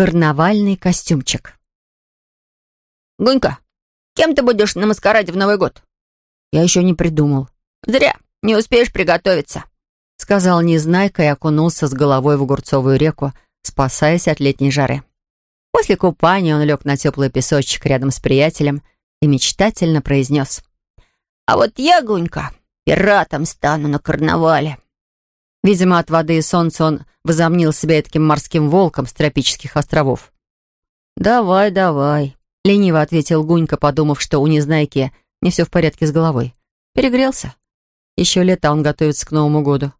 Карнавальный костюмчик. «Гунька, кем ты будешь на маскараде в Новый год?» Я еще не придумал. «Зря, не успеешь приготовиться», — сказал Незнайка и окунулся с головой в Огурцовую реку, спасаясь от летней жары. После купания он лег на теплый песочек рядом с приятелем и мечтательно произнес. «А вот я, Гунька, пиратом стану на карнавале». Видимо, от воды и солнца он возомнил себя таким морским волком с тропических островов. «Давай, давай», — лениво ответил Гунька, подумав, что у Незнайки не все в порядке с головой. Перегрелся. Еще лето, он готовится к Новому году.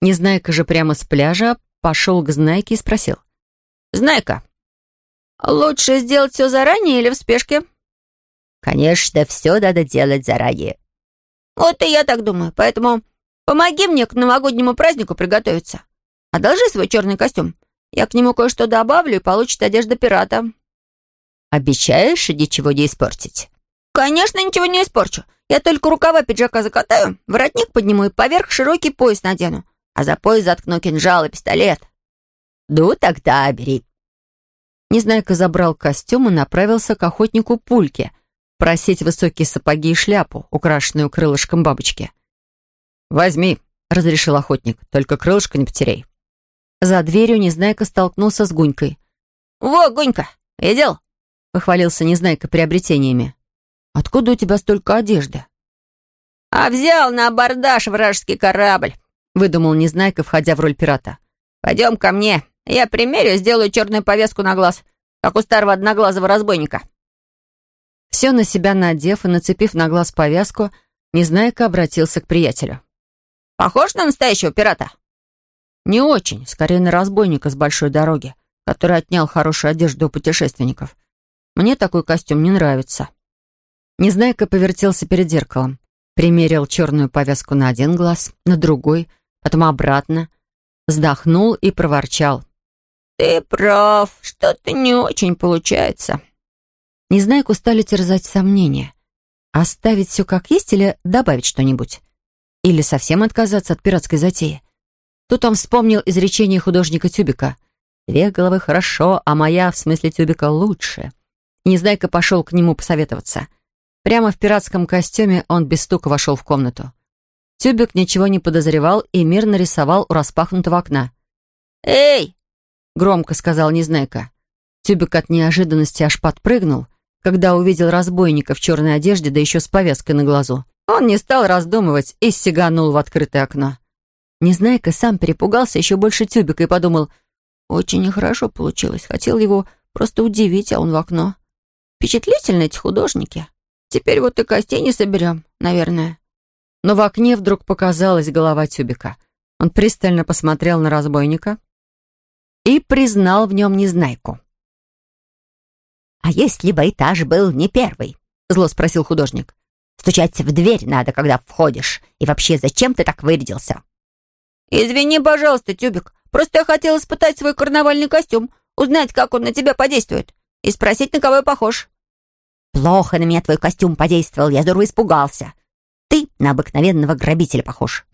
Незнайка же прямо с пляжа пошел к Знайке и спросил. «Знайка, лучше сделать все заранее или в спешке?» «Конечно, все надо делать заранее». «Вот и я так думаю, поэтому помоги мне к новогоднему празднику приготовиться. Одолжи свой черный костюм. Я к нему кое-что добавлю и получит одежда пирата». «Обещаешь ничего не испортить?» «Конечно, ничего не испорчу. Я только рукава пиджака закатаю, воротник подниму и поверх широкий пояс надену, а за пояс заткну кинжал и пистолет». «Ну, тогда бери». Незнайка забрал костюм и направился к охотнику Пульке просить высокие сапоги и шляпу, украшенную крылышком бабочки. «Возьми», — разрешил охотник, — «только крылышко не потеряй». За дверью Незнайка столкнулся с Гунькой. «Во, Гунька, видел?» — похвалился Незнайка приобретениями. «Откуда у тебя столько одежды?» «А взял на абордаж вражеский корабль», — выдумал Незнайка, входя в роль пирата. «Пойдем ко мне. Я примерю, сделаю черную повязку на глаз, как у старого одноглазого разбойника». Все на себя надев и нацепив на глаз повязку, Незнайка обратился к приятелю. «Похож на настоящего пирата?» «Не очень, скорее на разбойника с большой дороги, который отнял хорошую одежду у путешественников. Мне такой костюм не нравится». Незнайка повертелся перед зеркалом, примерил черную повязку на один глаз, на другой, потом обратно, вздохнул и проворчал. «Ты прав, что-то не очень получается». Незнайку стали терзать сомнения. Оставить все как есть или добавить что-нибудь? Или совсем отказаться от пиратской затеи? Тут он вспомнил изречение художника Тюбика. «Две головы хорошо, а моя, в смысле Тюбика, лучше». Незнайка пошел к нему посоветоваться — Прямо в пиратском костюме он без стука вошел в комнату. Тюбик ничего не подозревал и мирно рисовал у распахнутого окна. «Эй!» — громко сказал Незнайка. Тюбик от неожиданности аж подпрыгнул, когда увидел разбойника в черной одежде, да еще с повязкой на глазу. Он не стал раздумывать и сиганул в открытое окно. Незнайка сам перепугался еще больше Тюбика и подумал, «Очень нехорошо получилось. Хотел его просто удивить, а он в окно. Впечатлительны эти художники». Теперь вот и костей не соберем, наверное». Но в окне вдруг показалась голова тюбика. Он пристально посмотрел на разбойника и признал в нем незнайку. «А если бы этаж был не первый?» — зло спросил художник. «Стучать в дверь надо, когда входишь. И вообще, зачем ты так вырядился?» «Извини, пожалуйста, Тюбик. Просто я хотел испытать свой карнавальный костюм, узнать, как он на тебя подействует, и спросить, на кого я похож». Плохо на меня твой костюм подействовал, я здорово испугался. Ты на обыкновенного грабителя похож.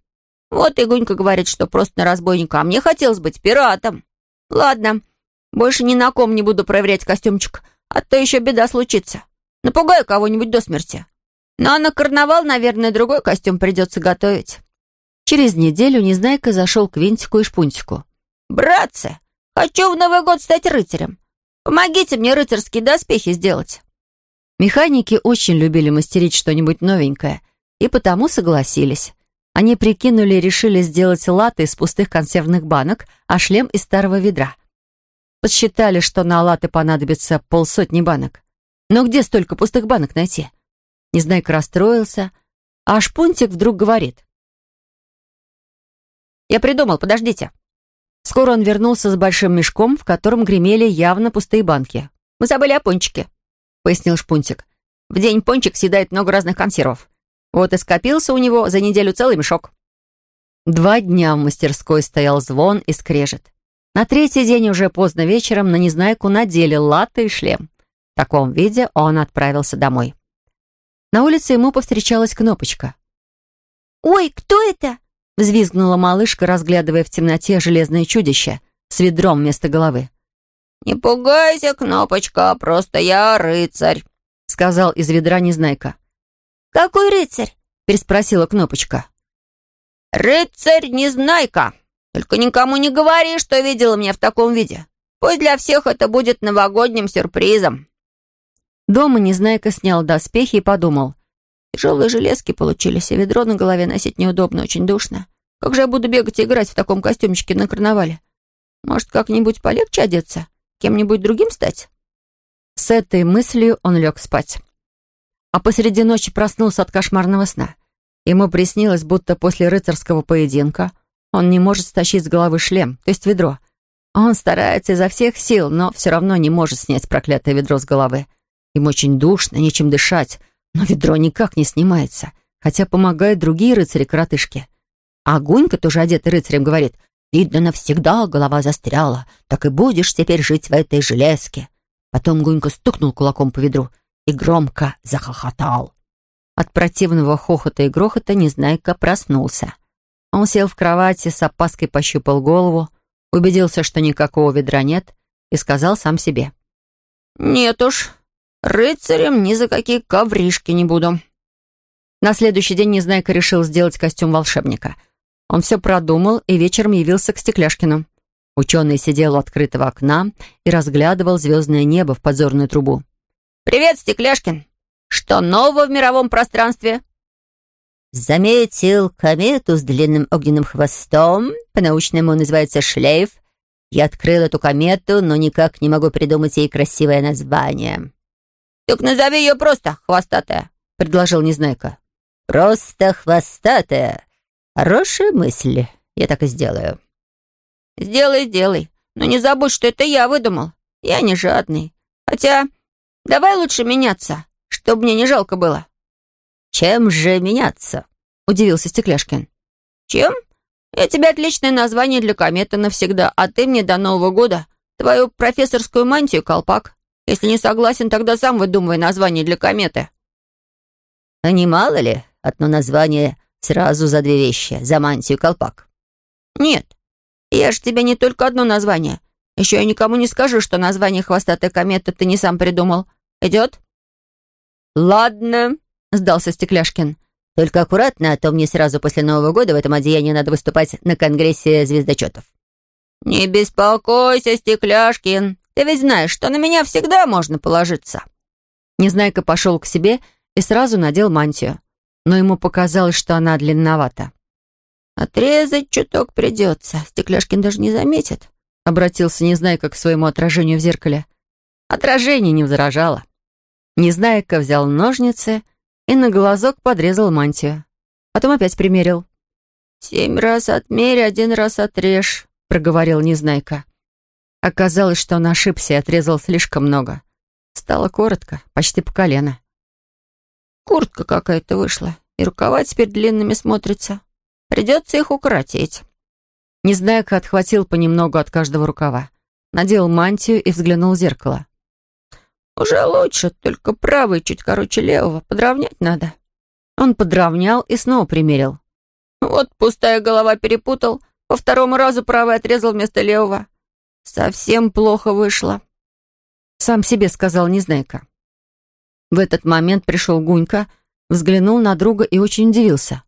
Вот Игонька говорит, что просто на разбойника, а мне хотелось быть пиратом. Ладно, больше ни на ком не буду проверять костюмчик, а то еще беда случится. Напугаю кого-нибудь до смерти. А на карнавал, наверное, другой костюм придется готовить. Через неделю Незнайка зашел к Винтику и Шпунтику. «Братцы, хочу в Новый год стать рыцарем. Помогите мне рыцарские доспехи сделать». Механики очень любили мастерить что-нибудь новенькое, и потому согласились. Они прикинули и решили сделать латы из пустых консервных банок, а шлем из старого ведра. Подсчитали, что на латы понадобится полсотни банок. Но где столько пустых банок найти? Незнайка расстроился, а Шпунтик вдруг говорит. «Я придумал, подождите». Скоро он вернулся с большим мешком, в котором гремели явно пустые банки. «Мы забыли о пончике пояснил Шпунтик. «В день пончик съедает много разных консервов. Вот и скопился у него за неделю целый мешок». Два дня в мастерской стоял звон и скрежет. На третий день уже поздно вечером на Незнайку надели латы и шлем. В таком виде он отправился домой. На улице ему повстречалась Кнопочка. «Ой, кто это?» — взвизгнула малышка, разглядывая в темноте железное чудище с ведром вместо головы. «Не пугайся, Кнопочка, просто я рыцарь», — сказал из ведра Незнайка. «Какой рыцарь?» — переспросила Кнопочка. «Рыцарь Незнайка. Только никому не говори, что видела меня в таком виде. Пусть для всех это будет новогодним сюрпризом». Дома Незнайка снял доспехи и подумал. Тяжелые железки получились, и ведро на голове носить неудобно, очень душно. Как же я буду бегать и играть в таком костюмчике на карнавале? Может, как-нибудь полегче одеться? Кем-нибудь другим стать? С этой мыслью он лег спать. А посреди ночи проснулся от кошмарного сна. Ему приснилось, будто после рыцарского поединка он не может стащить с головы шлем, то есть ведро. Он старается изо всех сил, но все равно не может снять проклятое ведро с головы. Ему очень душно, нечем дышать, но ведро никак не снимается, хотя помогают другие рыцари-коротышки. А Гунька, тоже одетый рыцарем, говорит, «Видно, навсегда голова застряла, так и будешь теперь жить в этой железке». Потом Гунька стукнул кулаком по ведру и громко захохотал. От противного хохота и грохота Незнайка проснулся. Он сел в кровати, с опаской пощупал голову, убедился, что никакого ведра нет, и сказал сам себе. «Нет уж, рыцарем ни за какие ковришки не буду». На следующий день Незнайка решил сделать костюм волшебника — он все продумал и вечером явился к Стекляшкину. Ученый сидел у открытого окна и разглядывал звездное небо в подзорную трубу. «Привет, Стекляшкин! Что нового в мировом пространстве?» «Заметил комету с длинным огненным хвостом, по-научному называется шлейф. Я открыл эту комету, но никак не могу придумать ей красивое название». «Так назови ее просто «хвостатая», — предложил Незнайка. «Просто хвостатая», «Хорошая мысль. Я так и сделаю». «Сделай, сделай. Но не забудь, что это я выдумал. Я не жадный. Хотя, давай лучше меняться, чтобы мне не жалко было». «Чем же меняться?» — удивился Стекляшкин. «Чем? Я тебе отличное название для кометы навсегда, а ты мне до Нового года твою профессорскую мантию, колпак. Если не согласен, тогда сам выдумывай название для кометы». «А не мало ли, одно название Сразу за две вещи, за мантию и колпак. Нет, я же тебе не только одно название. Еще я никому не скажу, что название «Хвостатая комета» ты не сам придумал. Идет? Ладно, сдался Стекляшкин. Только аккуратно, а то мне сразу после Нового года в этом одеянии надо выступать на Конгрессе звездочетов. «Не беспокойся, Стекляшкин. Ты ведь знаешь, что на меня всегда можно положиться». Незнайка пошел к себе и сразу надел мантию но ему показалось, что она длинновата. «Отрезать чуток придется. Стекляшкин даже не заметит», — обратился Незнайка к своему отражению в зеркале. Отражение не возражало. Незнайка взял ножницы и на глазок подрезал мантию. Потом опять примерил. «Семь раз отмерь, один раз отрежь», — проговорил Незнайка. Оказалось, что он ошибся и отрезал слишком много. Стало коротко, почти по колено. Куртка какая-то вышла, и рукава теперь длинными смотрятся. Придется их укоротить. Незнайка отхватил понемногу от каждого рукава, надел мантию и взглянул в зеркало. «Уже лучше, только правый чуть короче левого. Подровнять надо». Он подровнял и снова примерил. Вот пустая голова перепутал. По второму разу правый отрезал вместо левого. Совсем плохо вышло. Сам себе сказал Незнайка. В этот момент пришел Гунька, взглянул на друга и очень удивился.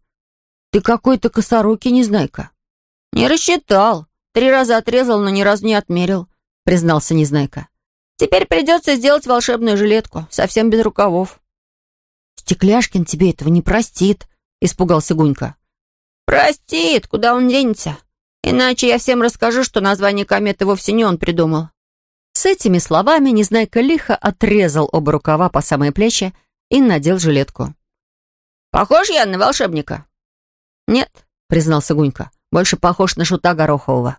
«Ты какой-то косорукий, Незнайка». «Не рассчитал. Три раза отрезал, но ни разу не отмерил», — признался Незнайка. «Теперь придется сделать волшебную жилетку, совсем без рукавов». «Стекляшкин тебе этого не простит», — испугался Гунька. «Простит, куда он денется? Иначе я всем расскажу, что название кометы вовсе не он придумал». С этими словами Незнайка лихо отрезал оба рукава по самые плечи и надел жилетку. «Похож я на волшебника?» «Нет», — признался Гунька, — «больше похож на шута Горохового».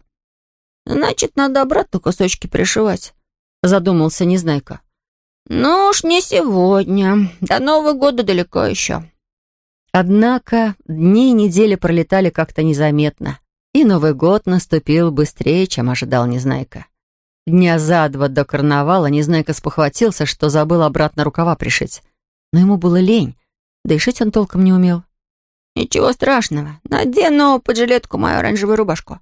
«Значит, надо обратно кусочки пришивать», — задумался Незнайка. «Ну уж не сегодня. До Нового года далеко еще». Однако дни и недели пролетали как-то незаметно, и Новый год наступил быстрее, чем ожидал Незнайка. Дня за два до карнавала Незнайка спохватился, что забыл обратно рукава пришить. Но ему было лень, шить он толком не умел. «Ничего страшного. Надену под жилетку мою оранжевую рубашку.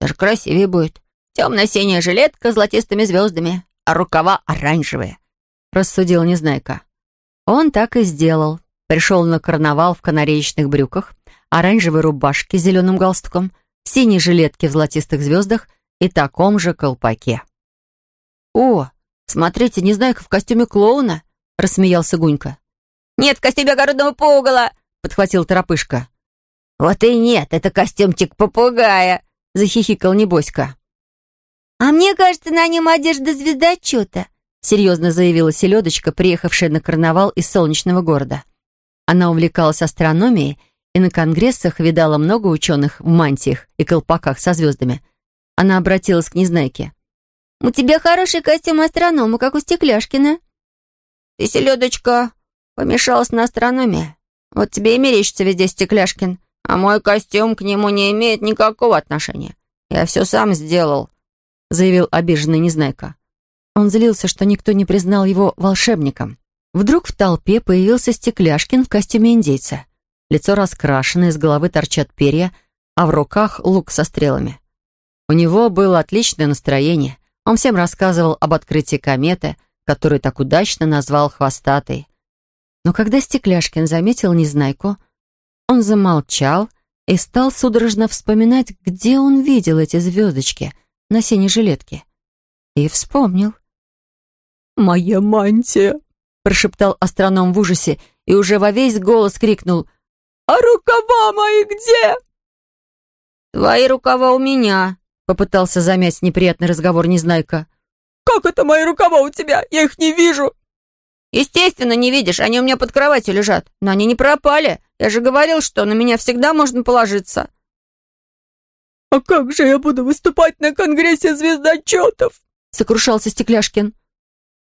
Даже красивее будет. темно-синяя жилетка с золотистыми звездами, а рукава оранжевые», — рассудил Незнайка. Он так и сделал. Пришел на карнавал в канареечных брюках, оранжевой рубашке с зеленым галстуком, синей жилетке в золотистых звездах и таком же колпаке. «О, смотрите, Незнайка в костюме клоуна!» — рассмеялся Гунька. «Нет, в костюме огородного пугала!» — подхватил Торопышка. «Вот и нет, это костюмчик попугая!» — захихикал Небоська. «А мне кажется, на нем одежда звездочета», — серьезно заявила Селедочка, приехавшая на карнавал из солнечного города. Она увлекалась астрономией и на конгрессах видала много ученых в мантиях и колпаках со звездами. Она обратилась к Незнайке. «У тебя хороший костюм астронома, как у Стекляшкина». «Ты, Селедочка, помешалась на астрономии. Вот тебе и мерещится везде Стекляшкин, а мой костюм к нему не имеет никакого отношения. Я все сам сделал», — заявил обиженный Незнайка. Он злился, что никто не признал его волшебником. Вдруг в толпе появился Стекляшкин в костюме индейца. Лицо раскрашено, из головы торчат перья, а в руках лук со стрелами. У него было отличное настроение. Он всем рассказывал об открытии кометы, которую так удачно назвал «хвостатой». Но когда Стекляшкин заметил Незнайку, он замолчал и стал судорожно вспоминать, где он видел эти звездочки на синей жилетке. И вспомнил. «Моя мантия!» — прошептал астроном в ужасе и уже во весь голос крикнул «А рукава мои где?» «Твои рукава у меня», — попытался замять неприятный разговор Незнайка. «Как это мои рукава у тебя? Я их не вижу!» «Естественно, не видишь, они у меня под кроватью лежат, но они не пропали. Я же говорил, что на меня всегда можно положиться». «А как же я буду выступать на Конгрессе звездочетов?» — сокрушался Стекляшкин.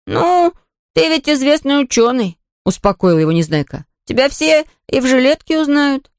«Ну, ты ведь известный ученый», — успокоил его Незнайка. «Тебя все и в жилетке узнают».